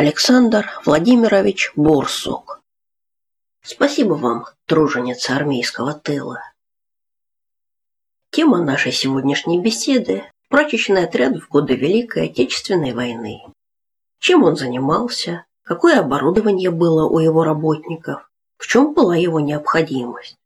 Александр Владимирович Борсук. Спасибо вам, труженица армейского тыла. Тема нашей сегодняшней беседы – прачечный отряд в годы Великой Отечественной войны. Чем он занимался, какое оборудование было у его работников, в чем была его необходимость.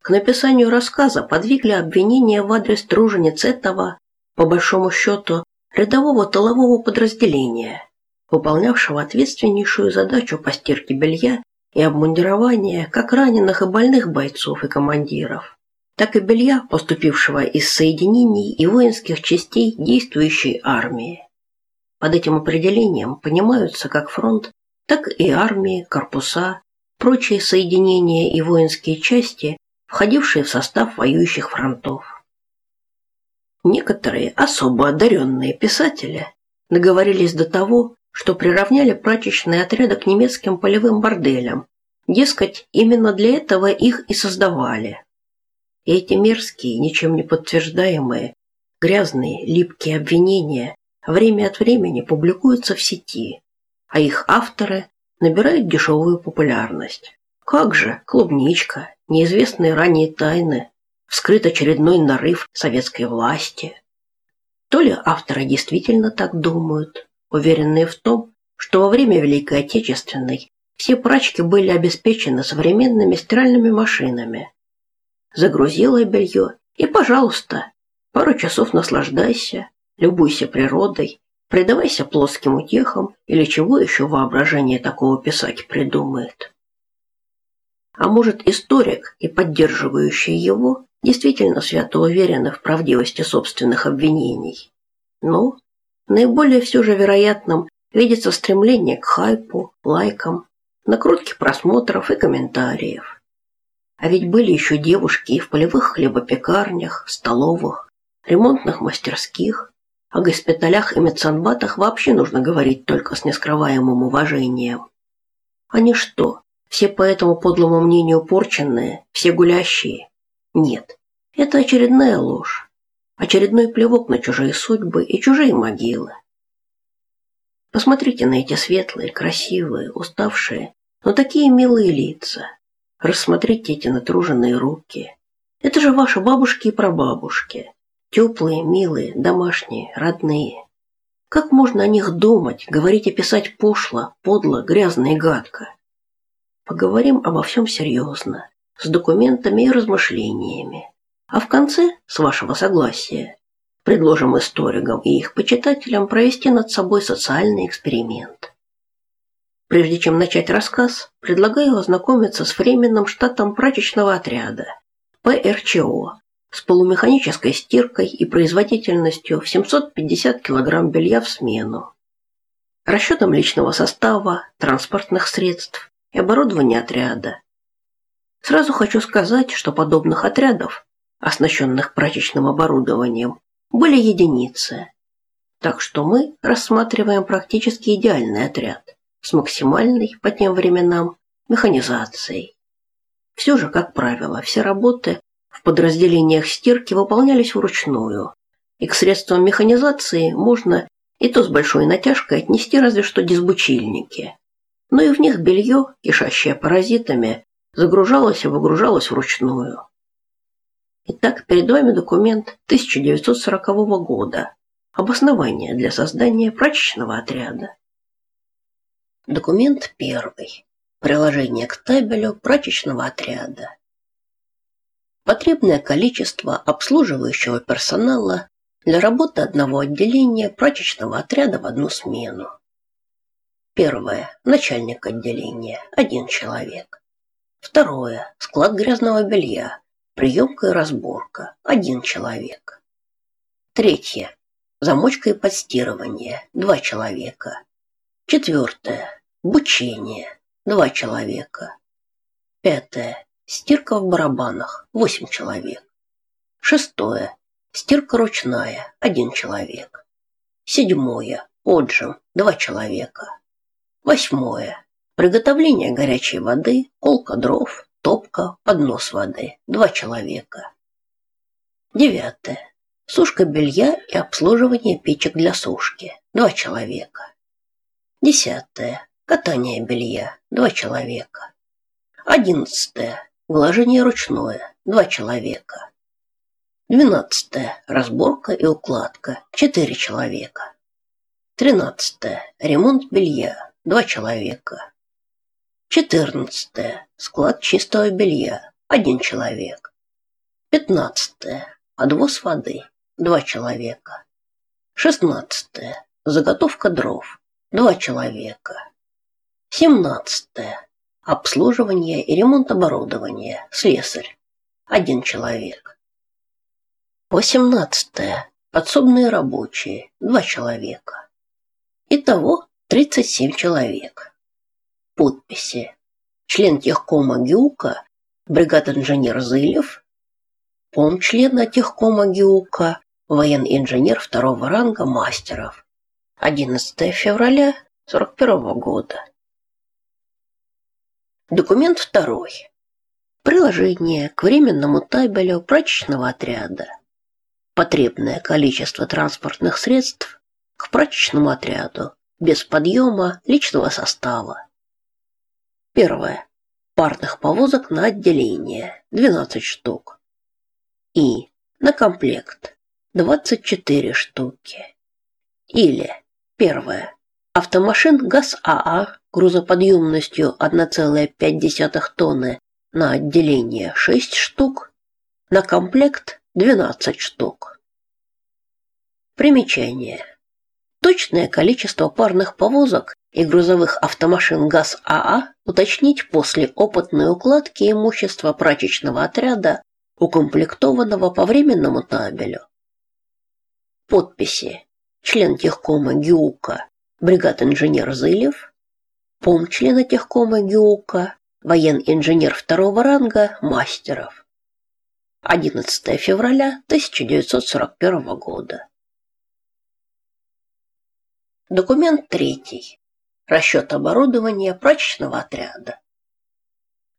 К написанию рассказа подвигли обвинения в адрес тружениц этого, по большому счету, рядового тылового подразделения, выполнявшего ответственнейшую задачу по стирке белья и обмундирования как раненых и больных бойцов и командиров, так и белья, поступившего из соединений и воинских частей действующей армии. Под этим определением понимаются как фронт, так и армии, корпуса, прочие соединения и воинские части, входившие в состав воюющих фронтов. Некоторые особо одаренные писатели договорились до того, что приравняли прачечные отряды к немецким полевым борделям. Дескать, именно для этого их и создавали. И эти мерзкие, ничем не подтверждаемые, грязные, липкие обвинения время от времени публикуются в сети, а их авторы набирают дешевую популярность. Как же, клубничка, неизвестные ранее тайны, вскрыт очередной нарыв советской власти. То ли авторы действительно так думают, уверенные в том, что во время Великой Отечественной все прачки были обеспечены современными стиральными машинами. Загрузила белье и, пожалуйста, пару часов наслаждайся, любуйся природой, предавайся плоским утехам или чего еще воображение такого писать придумает. А может, историк и поддерживающий его действительно свято уверены в правдивости собственных обвинений. Но наиболее все же вероятным видится стремление к хайпу, лайкам, накрутке просмотров и комментариев. А ведь были еще девушки и в полевых хлебопекарнях, столовых, ремонтных мастерских, о госпиталях и медсанбатах вообще нужно говорить только с нескрываемым уважением. Они что, все по этому подлому мнению порченные, все гулящие? Нет, это очередная ложь, очередной плевок на чужие судьбы и чужие могилы. Посмотрите на эти светлые, красивые, уставшие, но такие милые лица. Рассмотрите эти натруженные руки. Это же ваши бабушки и прабабушки. Теплые, милые, домашние, родные. Как можно о них думать, говорить и писать пошло, подло, грязно и гадко? Поговорим обо всем серьезно, с документами и размышлениями. А в конце, с вашего согласия, предложим историкам и их почитателям провести над собой социальный эксперимент. Прежде чем начать рассказ, предлагаю ознакомиться с временным штатом прачечного отряда ПРЧО с полумеханической стиркой и производительностью в 750 кг белья в смену. Расчетом личного состава, транспортных средств и оборудования отряда. Сразу хочу сказать, что подобных отрядов, оснащенных прачечным оборудованием, были единицы. Так что мы рассматриваем практически идеальный отряд с максимальной по тем временам механизацией. Все же, как правило, все работы в подразделениях стирки выполнялись вручную, и к средствам механизации можно и то с большой натяжкой отнести разве что дисбучильники. Но и в них белье, кишащее паразитами, загружалось и выгружалось вручную. Итак, перед вами документ 1940 года «Обоснование для создания прачечного отряда». Документ первый. Приложение к табелю прачечного отряда. Потребное количество обслуживающего персонала для работы одного отделения прачечного отряда в одну смену. Первое. Начальник отделения. Один человек. Второе. Склад грязного белья. Приемка и разборка. Один человек. Третье. Замочка и подстирывание. Два человека. Четвертое. Бучение. Два человека. Пятое. Стирка в барабанах – 8 человек. Шестое. Стирка ручная – 1 человек. Седьмое. Отжим – 2 человека. Восьмое. Приготовление горячей воды, колка дров, топка, поднос воды – 2 человека. Девятое. Сушка белья и обслуживание печек для сушки – 2 человека. Десятое. Катание белья. Два человека. Одиннадцатое. Глажение ручное. Два человека. Двенадцатое. Разборка и укладка. Четыре человека. Тринадцатое. Ремонт белья. Два человека. Четырнадцатое. Склад чистого белья. Один человек. Пятнадцатое. Подвоз воды. Два человека. Шестнадцатое. Заготовка дров. Два человека. Семнадцатое. Обслуживание и ремонт оборудования. Слесарь. Один человек. Восемнадцатое. Подсобные рабочие. Два человека. Итого 37 человек. Подписи. Член техкома ГИУКа, бригад-инженер Зылев, помчлена техкома ГИУКа, военный инженер второго ранга Мастеров. 11 февраля 41 года. Документ второй. Приложение к временному табелю прачечного отряда. Потребное количество транспортных средств к прачечному отряду без подъема личного состава. Первое. Парных повозок на отделение 12 штук. И на комплект 24 штуки. Или первое. Автомашин ГАЗ-АА грузоподъемностью 1,5 тонны на отделение 6 штук, на комплект 12 штук. Примечание. Точное количество парных повозок и грузовых автомашин ГАЗ-АА уточнить после опытной укладки имущества прачечного отряда, укомплектованного по временному табелю. Подписи. Член техкома ГИУКа бригад-инженер Зылев, помчлена техкома ГИУКа, воен-инженер второго ранга Мастеров. 11 февраля 1941 года. Документ третий. Расчет оборудования прачечного отряда.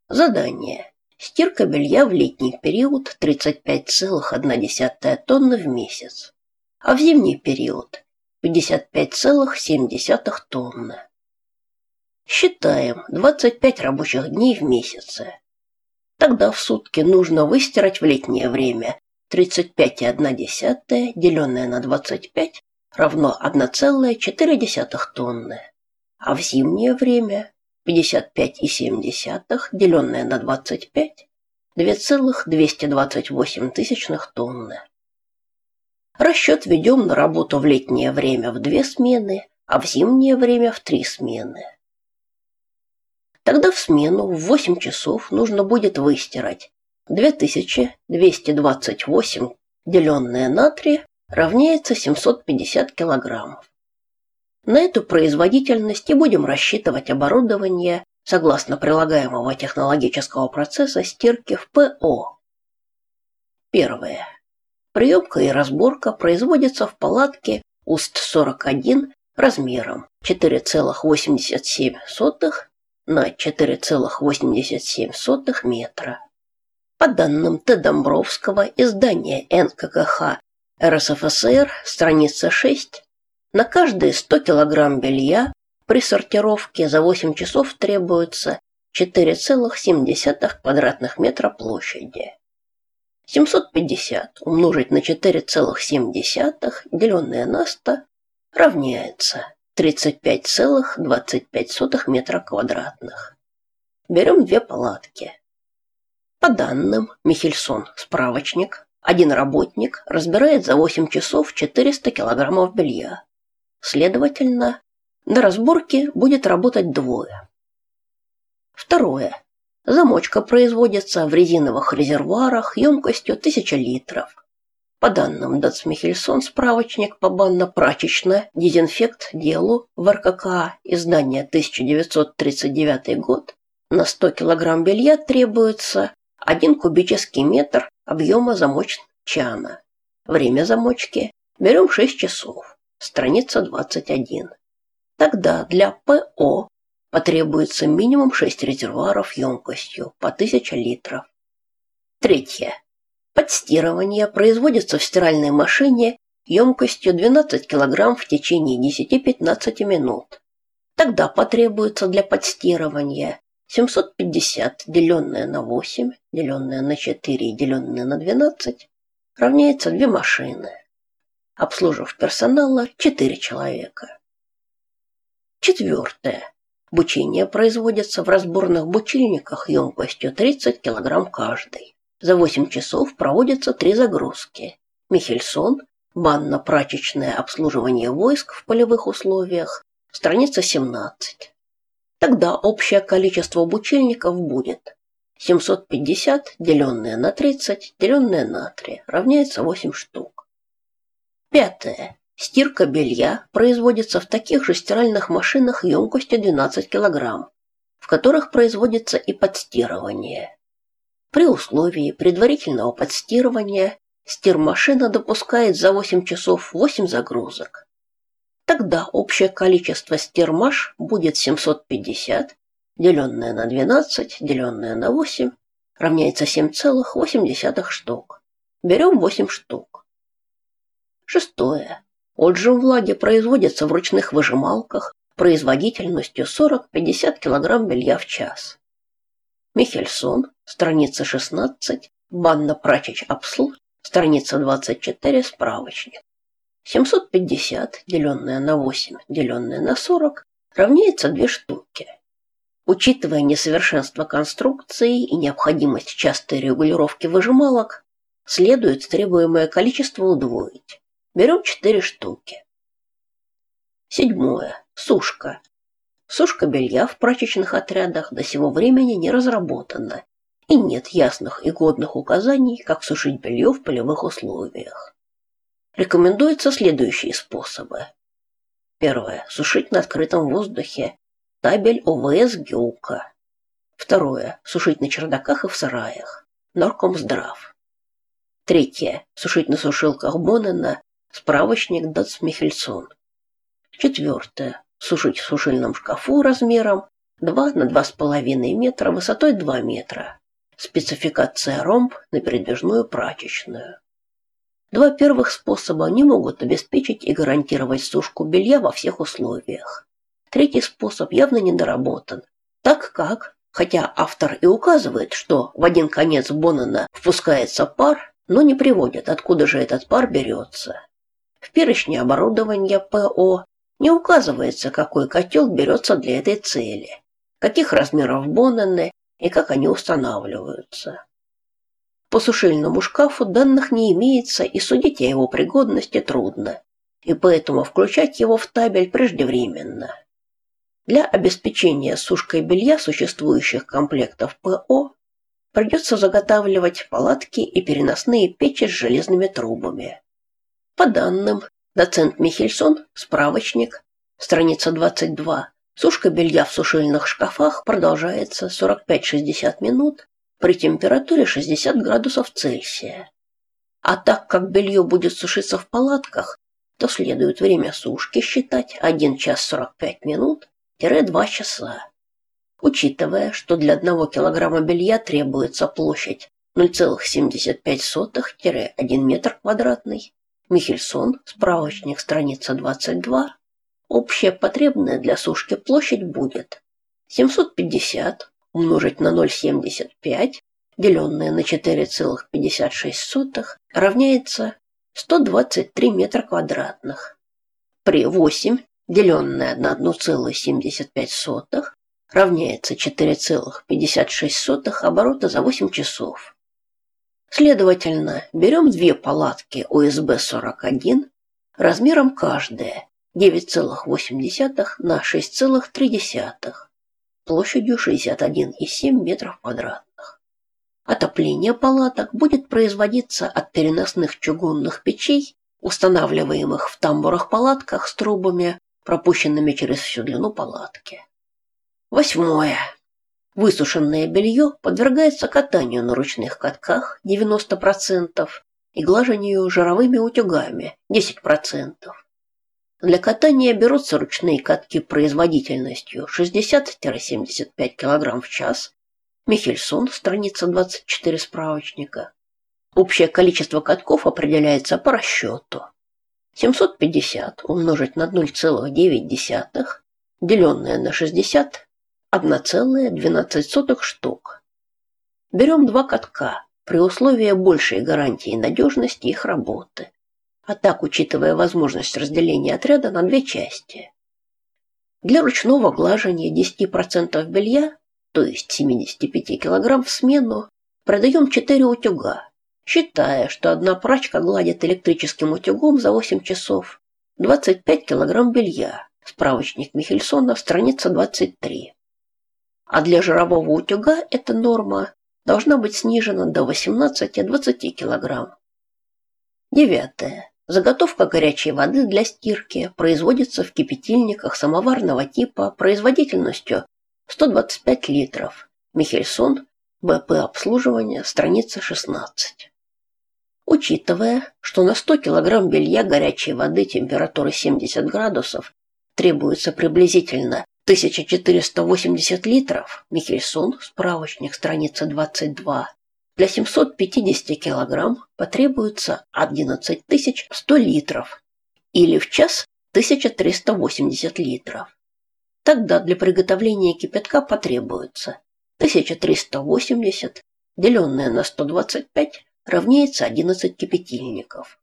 Задание. Стирка белья в летний период 35,1 тонны в месяц, а в зимний период 55,7 тонны. Считаем 25 рабочих дней в месяце. Тогда в сутки нужно выстирать в летнее время 35,1 деленное на 25 равно 1,4 тонны, а в зимнее время 55,7 деленное на 25 2,228 тысячных тонны. Расчет ведем на работу в летнее время в две смены, а в зимнее время в три смены. Тогда в смену в 8 часов нужно будет выстирать 2228 деленное на 3 равняется 750 килограммов. На эту производительность и будем рассчитывать оборудование согласно прилагаемого технологического процесса стирки в ПО. Первое. Приемка и разборка производятся в палатке УСТ-41 размером 4,87 на 4,87 метра. По данным Т. Домбровского, издания НККХ РСФСР, страница 6, на каждые 100 кг белья при сортировке за 8 часов требуется 4,7 квадратных метра площади. 750 умножить на 4,7, деленное на 100, равняется 35,25 метра квадратных. Берем две палатки. По данным Михельсон, справочник, один работник разбирает за 8 часов 400 килограммов белья. Следовательно, на разборке будет работать двое. Второе. Замочка производится в резиновых резервуарах емкостью 1000 литров. По данным Дацмихельсон, справочник по банно-прачечно дезинфект делу в РКК издание 1939 год, на 100 кг белья требуется 1 кубический метр объема замоччана. Время замочки берем 6 часов. Страница 21. Тогда для ПО потребуется минимум 6 резервуаров емкостью по 1000 литров. Третье. Подстирывание производится в стиральной машине емкостью 12 кг в течение 10-15 минут. Тогда потребуется для подстирывания 750, деленное на 8, деленное на 4 и деленное на 12, равняется две машины. Обслужив персонала 4 человека. Четвертое. Бучение производится в разборных бучильниках емкостью 30 кг каждый. За 8 часов проводятся три загрузки. Михельсон, банно-прачечное обслуживание войск в полевых условиях, страница 17. Тогда общее количество бучильников будет 750, деленное на 30, деленное на 3, равняется 8 штук. Пятое. Стирка белья производится в таких же стиральных машинах емкостью 12 кг, в которых производится и подстирывание. При условии предварительного подстирывания стирмашина допускает за 8 часов 8 загрузок. Тогда общее количество стермаш будет 750, деленное на 12, деленное на 8, равняется 7,8 штук. Берем 8 штук. Шестое. Отжим влаги производится в ручных выжималках производительностью 40-50 кг белья в час. Михельсон, страница 16, банно-прачечь обслуг, страница 24, справочник. 750, деленное на 8, деленное на 40, равняется 2 штуки. Учитывая несовершенство конструкции и необходимость частой регулировки выжималок, следует требуемое количество удвоить. Берем 4 штуки. Седьмое. Сушка. Сушка белья в прачечных отрядах до сего времени не разработана, и нет ясных и годных указаний, как сушить белье в полевых условиях. Рекомендуются следующие способы. Первое. Сушить на открытом воздухе. Табель ОВС Геука. Второе. Сушить на чердаках и в сараях. Норкомздрав. Третье. Сушить на сушилках Боннена. Справочник Датсмихельсон. Четвертое. Сушить в сушильном шкафу размером 2 на 2,5 метра высотой 2 метра. Спецификация ромб на передвижную прачечную. Два первых способа не могут обеспечить и гарантировать сушку белья во всех условиях. Третий способ явно недоработан, так как, хотя автор и указывает, что в один конец Боннена впускается пар, но не приводит, откуда же этот пар берется. В перечне оборудования ПО не указывается, какой котел берется для этой цели, каких размеров Боннены и как они устанавливаются. По сушильному шкафу данных не имеется, и судить о его пригодности трудно, и поэтому включать его в табель преждевременно. Для обеспечения сушкой белья существующих комплектов ПО придется заготавливать палатки и переносные печи с железными трубами. По данным, доцент Михельсон, справочник, страница 22, сушка белья в сушильных шкафах продолжается 45-60 минут при температуре 60 градусов Цельсия. А так как белье будет сушиться в палатках, то следует время сушки считать 1 час 45 минут-2 часа. Учитывая, что для 1 килограмма белья требуется площадь 0,75-1 метр квадратный, Михельсон, справочник, страница 22, общая потребная для сушки площадь будет 750 умножить на 0,75, деленное на 4,56, равняется 123 метра квадратных. При 8, деленное на 1,75, равняется 4,56 оборота за 8 часов. Следовательно, берем две палатки УСБ-41 размером каждая 9,8 на 6,3 площадью 61,7 метров квадратных. Отопление палаток будет производиться от переносных чугунных печей, устанавливаемых в тамбурах-палатках с трубами, пропущенными через всю длину палатки. Восьмое. Высушенное белье подвергается катанию на ручных катках 90% и глажению жировыми утюгами 10%. Для катания берутся ручные катки производительностью 60-75 кг в час. Михельсон, страница 24 справочника. Общее количество катков определяется по расчету. 750 умножить на 0,9 деленное на 60 – 1,12 штук. Берем два катка при условии большей гарантии надежности их работы, а так учитывая возможность разделения отряда на две части. Для ручного глажения 10% белья, то есть 75 кг в смену, продаем 4 утюга, считая, что одна прачка гладит электрическим утюгом за 8 часов 25 кг белья. Справочник Михельсона, страница 23. А для жирового утюга эта норма должна быть снижена до 18-20 кг. Девятое. Заготовка горячей воды для стирки производится в кипятильниках самоварного типа производительностью 125 литров. Михельсон, БП обслуживания, страница 16. Учитывая, что на 100 кг белья горячей воды температуры 70 градусов требуется приблизительно 1480 литров, Михельсон, справочник, страница 22, для 750 кг потребуется 11 100 литров или в час 1380 литров. Тогда для приготовления кипятка потребуется 1380, деленное на 125, равняется 11 кипятильников.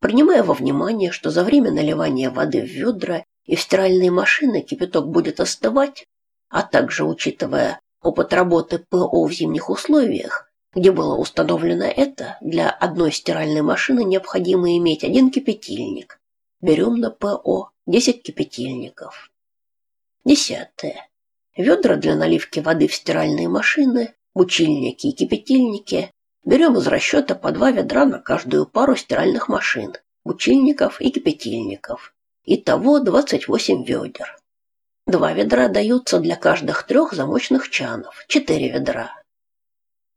Принимая во внимание, что за время наливания воды в ведра и в стиральные машины кипяток будет остывать, а также учитывая опыт работы ПО в зимних условиях, где было установлено это, для одной стиральной машины необходимо иметь один кипятильник. Берем на ПО 10 кипятильников. Десятое. Ведра для наливки воды в стиральные машины, мучильники и кипятильники Берем из расчета по два ведра на каждую пару стиральных машин, мучильников и кипятильников. Итого 28 ведер. Два ведра даются для каждых трех замочных чанов, четыре ведра.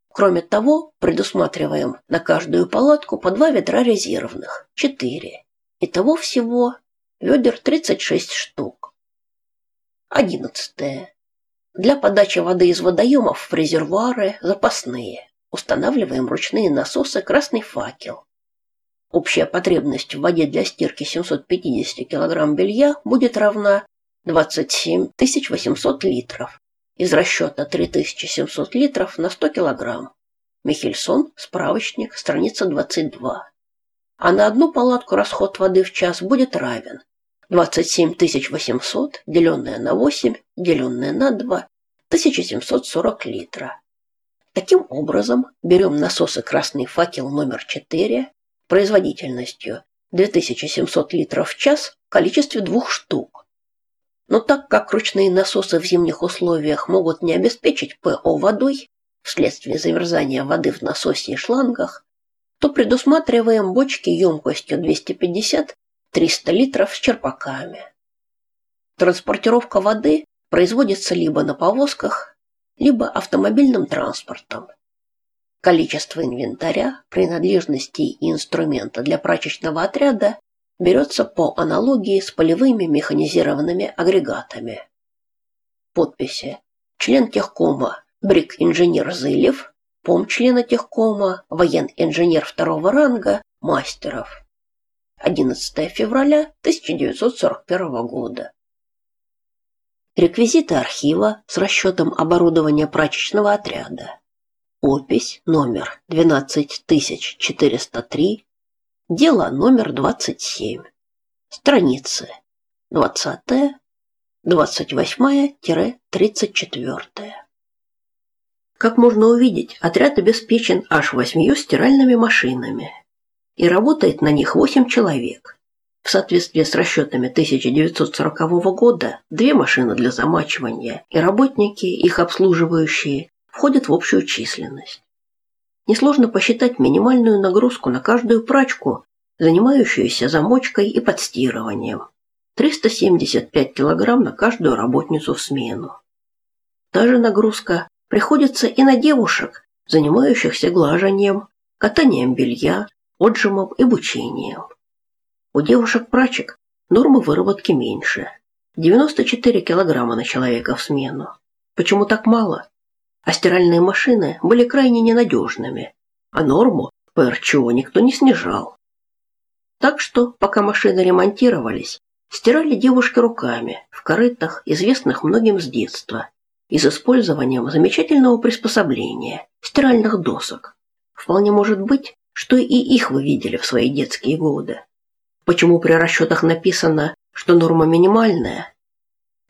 Кроме того, предусматриваем на каждую палатку по два ведра резервных, четыре. Итого всего ведер 36 штук. Одиннадцатое. Для подачи воды из водоемов в резервуары запасные Устанавливаем ручные насосы «Красный факел». Общая потребность в воде для стирки 750 кг белья будет равна 27 800 литров из расчета 3700 литров на 100 кг. Михельсон, справочник, страница 22. А на одну палатку расход воды в час будет равен 27 800, деленное на 8, деленное на 2, 1740 литра. Таким образом, берем насосы «Красный факел» номер 4 производительностью 2700 литров в час в количестве двух штук. Но так как ручные насосы в зимних условиях могут не обеспечить ПО водой вследствие замерзания воды в насосе и шлангах, то предусматриваем бочки емкостью 250-300 литров с черпаками. Транспортировка воды производится либо на повозках, либо автомобильным транспортом. Количество инвентаря, принадлежностей и инструмента для прачечного отряда берется по аналогии с полевыми механизированными агрегатами. Подписи. Член техкома Брик-инженер Зылев, помчлена техкома, воен-инженер второго ранга, Мастеров. 11 февраля 1941 года. Реквизиты архива с расчетом оборудования прачечного отряда. Опись номер 12403. Дело номер 27. Страницы 20 28-34. Как можно увидеть, отряд обеспечен аж восьмью стиральными машинами. И работает на них восемь человек. В соответствии с расчетами 1940 года, две машины для замачивания и работники, их обслуживающие, входят в общую численность. Несложно посчитать минимальную нагрузку на каждую прачку, занимающуюся замочкой и подстирыванием. 375 кг на каждую работницу в смену. Та же нагрузка приходится и на девушек, занимающихся глажением, катанием белья, отжимом и бучением. У девушек-прачек нормы выработки меньше. 94 килограмма на человека в смену. Почему так мало? А стиральные машины были крайне ненадежными, а норму ПРЧО никто не снижал. Так что, пока машины ремонтировались, стирали девушки руками в корытах, известных многим с детства, и с использованием замечательного приспособления – стиральных досок. Вполне может быть, что и их вы видели в свои детские годы. Почему при расчетах написано, что норма минимальная?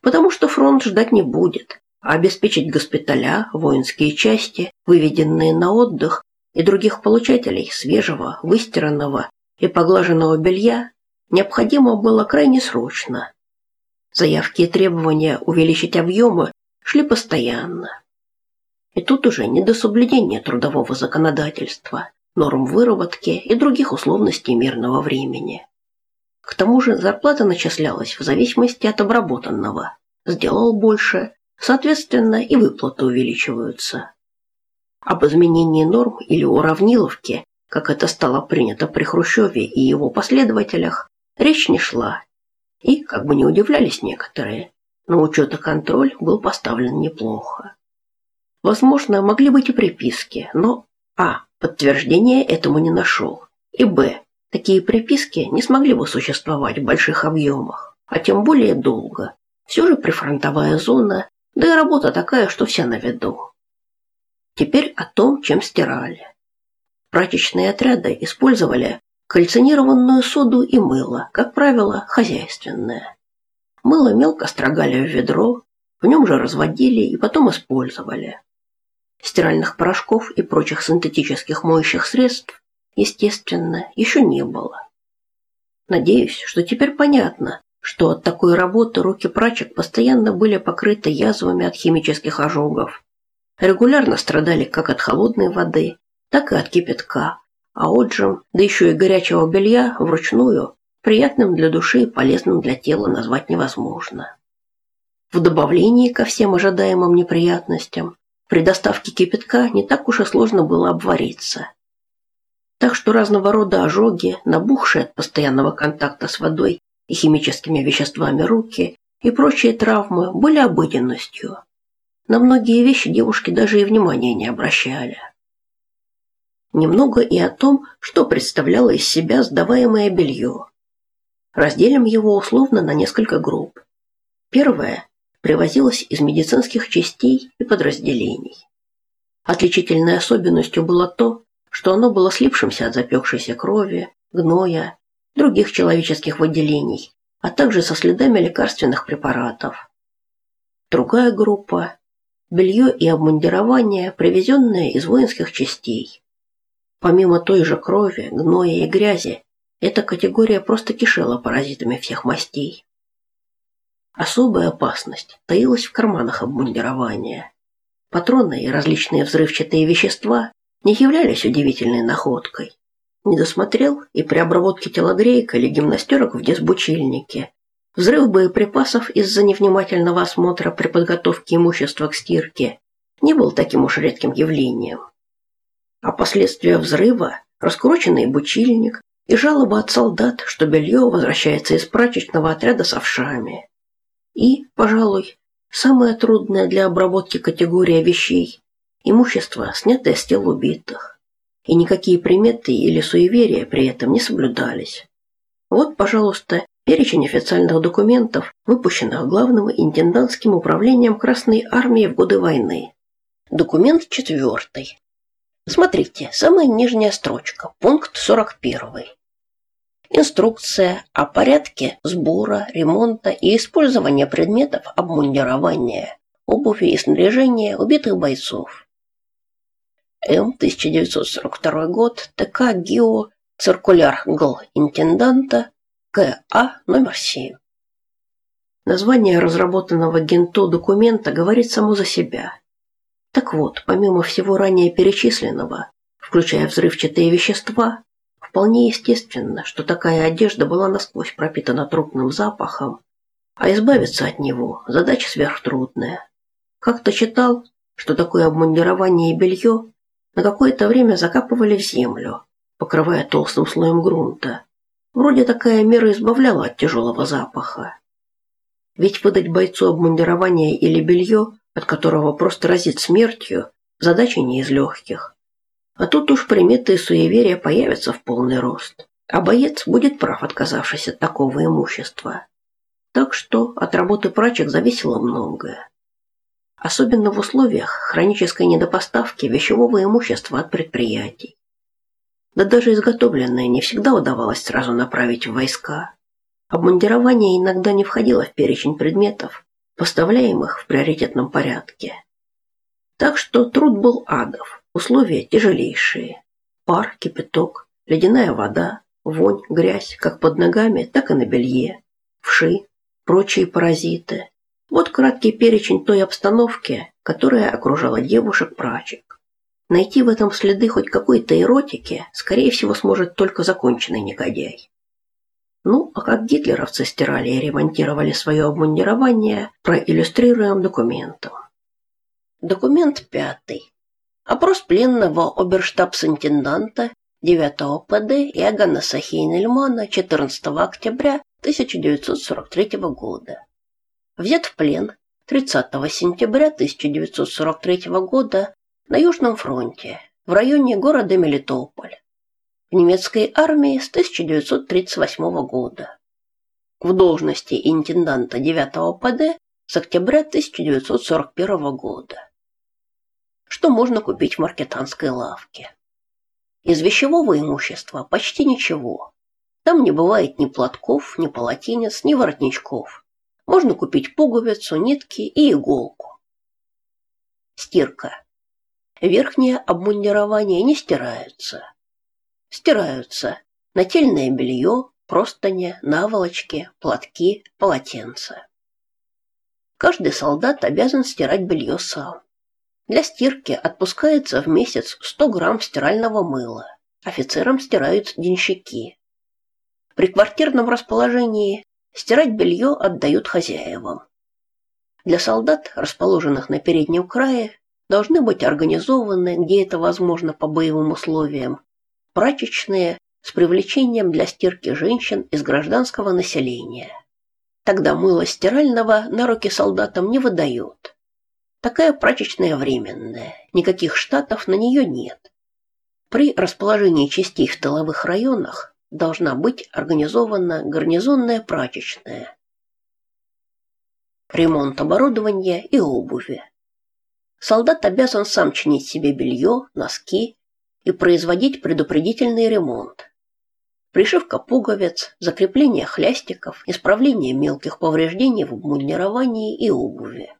Потому что фронт ждать не будет, обеспечить госпиталя, воинские части, выведенные на отдых, и других получателей свежего, выстиранного и поглаженного белья необходимо было крайне срочно. Заявки и требования увеличить объемы шли постоянно. И тут уже не до соблюдения трудового законодательства, норм выработки и других условностей мирного времени. К тому же зарплата начислялась в зависимости от обработанного. Сделал больше, соответственно, и выплаты увеличиваются. Об изменении норм или уравниловке, как это стало принято при Хрущеве и его последователях, речь не шла. И, как бы не удивлялись некоторые, на учет и контроль был поставлен неплохо. Возможно, могли быть и приписки, но а. Подтверждения этому не нашел. И б. Такие приписки не смогли бы существовать в больших объемах, а тем более долго. Все же прифронтовая зона, да и работа такая, что вся на виду. Теперь о том, чем стирали. Прачечные отряды использовали кальцинированную соду и мыло, как правило, хозяйственное. Мыло мелко строгали в ведро, в нем же разводили и потом использовали. Стиральных порошков и прочих синтетических моющих средств, естественно, еще не было. Надеюсь, что теперь понятно, что от такой работы руки прачек постоянно были покрыты язвами от химических ожогов. Регулярно страдали как от холодной воды, так и от кипятка, а отжим, да еще и горячего белья вручную, приятным для души и полезным для тела назвать невозможно. В добавлении ко всем ожидаемым неприятностям при доставке кипятка не так уж и сложно было обвариться. Так что разного рода ожоги, набухшие от постоянного контакта с водой и химическими веществами руки и прочие травмы были обыденностью. На многие вещи девушки даже и внимания не обращали. Немного и о том, что представляло из себя сдаваемое белье. Разделим его условно на несколько групп. Первое привозилось из медицинских частей и подразделений. Отличительной особенностью было то, что оно было слипшимся от запекшейся крови, гноя, других человеческих выделений, а также со следами лекарственных препаратов. Другая группа – белье и обмундирование, привезенное из воинских частей. Помимо той же крови, гноя и грязи, эта категория просто кишела паразитами всех мастей. Особая опасность таилась в карманах обмундирования. Патроны и различные взрывчатые вещества не являлись удивительной находкой. Не досмотрел и при обработке телогрейка или гимнастерок в дисбучильнике. Взрыв боеприпасов из-за невнимательного осмотра при подготовке имущества к стирке не был таким уж редким явлением. А последствия взрыва, раскрученный бучильник и жалоба от солдат, что белье возвращается из прачечного отряда с овшами. И, пожалуй, самая трудная для обработки категория вещей – имущество, снятое с тел убитых. И никакие приметы или суеверия при этом не соблюдались. Вот, пожалуйста, перечень официальных документов, выпущенных Главным интендантским управлением Красной Армии в годы войны. Документ четвертый. Смотрите, самая нижняя строчка, пункт 41 инструкция о порядке сбора, ремонта и использования предметов обмундирования, обуви и снаряжения убитых бойцов. М. 1942 год. ТК ГИО. Циркуляр ГЛ интенданта. КА номер 7. Название разработанного Генто документа говорит само за себя. Так вот, помимо всего ранее перечисленного, включая взрывчатые вещества, Вполне естественно, что такая одежда была насквозь пропитана трупным запахом, а избавиться от него – задача сверхтрудная. Как-то читал, что такое обмундирование и белье на какое-то время закапывали в землю, покрывая толстым слоем грунта. Вроде такая мера избавляла от тяжелого запаха. Ведь выдать бойцу обмундирование или белье, от которого просто разит смертью, задача не из легких. А тут уж приметы и суеверия появятся в полный рост. А боец будет прав, отказавшись от такого имущества. Так что от работы прачек зависело многое. Особенно в условиях хронической недопоставки вещевого имущества от предприятий. Да даже изготовленное не всегда удавалось сразу направить в войска. Обмундирование иногда не входило в перечень предметов, поставляемых в приоритетном порядке. Так что труд был адов, условия тяжелейшие. Пар, кипяток, ледяная вода, вонь, грязь как под ногами, так и на белье, вши, прочие паразиты. Вот краткий перечень той обстановки, которая окружала девушек-прачек. Найти в этом следы хоть какой-то эротики, скорее всего, сможет только законченный негодяй. Ну, а как гитлеровцы стирали и ремонтировали свое обмундирование, проиллюстрируем документом. Документ пятый. Опрос пленного оберштабс-интенданта 9 ПД Иоганна Сахейнельмана 14 октября 1943 года. Взят в плен 30 сентября 1943 года на Южном фронте в районе города Мелитополь в немецкой армии с 1938 года. В должности интенданта 9 ПД с октября 1941 года. Что можно купить в маркетанской лавке? Из вещевого имущества почти ничего. Там не бывает ни платков, ни полотенец, ни воротничков. Можно купить пуговицу, нитки и иголку. Стирка. Верхнее обмундирование не стираются. Стираются нательное белье, простыни, наволочки, платки, полотенца. Каждый солдат обязан стирать белье сам. Для стирки отпускается в месяц 100 грамм стирального мыла. Офицерам стирают денщики. При квартирном расположении стирать белье отдают хозяевам. Для солдат, расположенных на переднем крае, должны быть организованы, где это возможно по боевым условиям, прачечные с привлечением для стирки женщин из гражданского населения. Тогда мыло стирального на руки солдатам не выдают. Такая прачечная временная, никаких штатов на нее нет. При расположении частей в тыловых районах должна быть организована гарнизонная прачечная. Ремонт оборудования и обуви. Солдат обязан сам чинить себе белье, носки и производить предупредительный ремонт. Пришивка пуговиц, закрепление хлястиков, исправление мелких повреждений в обмундировании и обуви.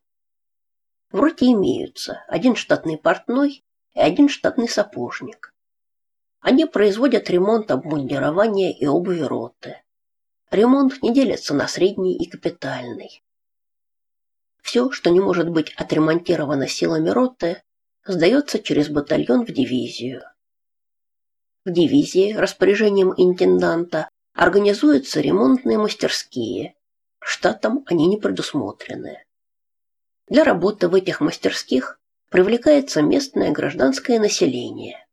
В роте имеются один штатный портной и один штатный сапожник. Они производят ремонт обмундирования и обуви роты. Ремонт не делится на средний и капитальный. Все, что не может быть отремонтировано силами роты, сдается через батальон в дивизию. В дивизии распоряжением интенданта организуются ремонтные мастерские. Штатом они не предусмотрены. Для работы в этих мастерских привлекается местное гражданское население.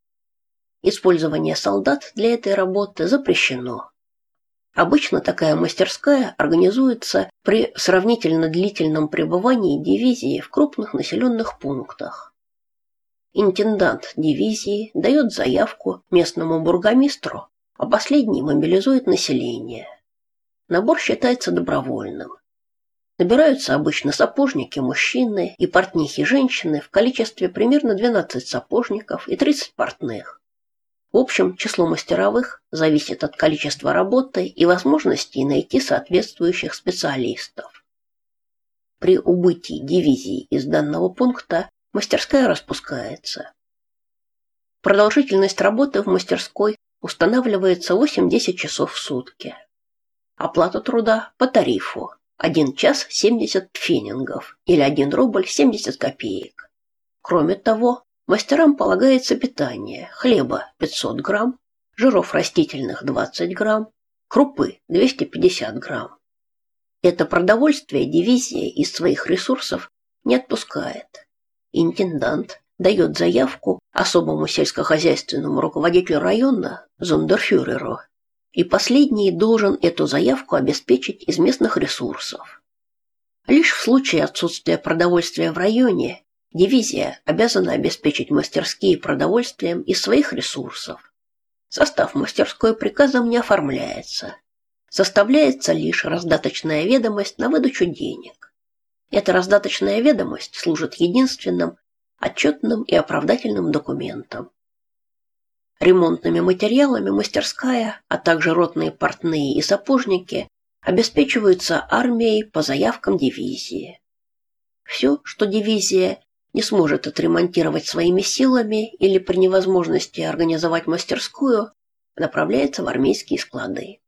Использование солдат для этой работы запрещено. Обычно такая мастерская организуется при сравнительно длительном пребывании дивизии в крупных населенных пунктах. Интендант дивизии дает заявку местному бургомистру, а последний мобилизует население. Набор считается добровольным. Набираются обычно сапожники мужчины и портнихи женщины в количестве примерно 12 сапожников и 30 портных. В общем, число мастеровых зависит от количества работы и возможностей найти соответствующих специалистов. При убытии дивизии из данного пункта мастерская распускается. Продолжительность работы в мастерской устанавливается 8-10 часов в сутки. Оплата труда по тарифу 1 час 70 фенингов или 1 рубль 70 копеек. Кроме того, Мастерам полагается питание хлеба 500 грамм, жиров растительных 20 грамм, крупы 250 грамм. Это продовольствие дивизия из своих ресурсов не отпускает. Интендант дает заявку особому сельскохозяйственному руководителю района, зондерфюреру, и последний должен эту заявку обеспечить из местных ресурсов. Лишь в случае отсутствия продовольствия в районе Дивизия обязана обеспечить мастерские продовольствием из своих ресурсов. Состав мастерской приказом не оформляется. составляется лишь раздаточная ведомость на выдачу денег. Эта раздаточная ведомость служит единственным отчетным и оправдательным документом. Ремонтными материалами мастерская, а также ротные портные и сапожники обеспечиваются армией по заявкам дивизии. Все, что дивизия не сможет отремонтировать своими силами или при невозможности организовать мастерскую, направляется в армейские склады.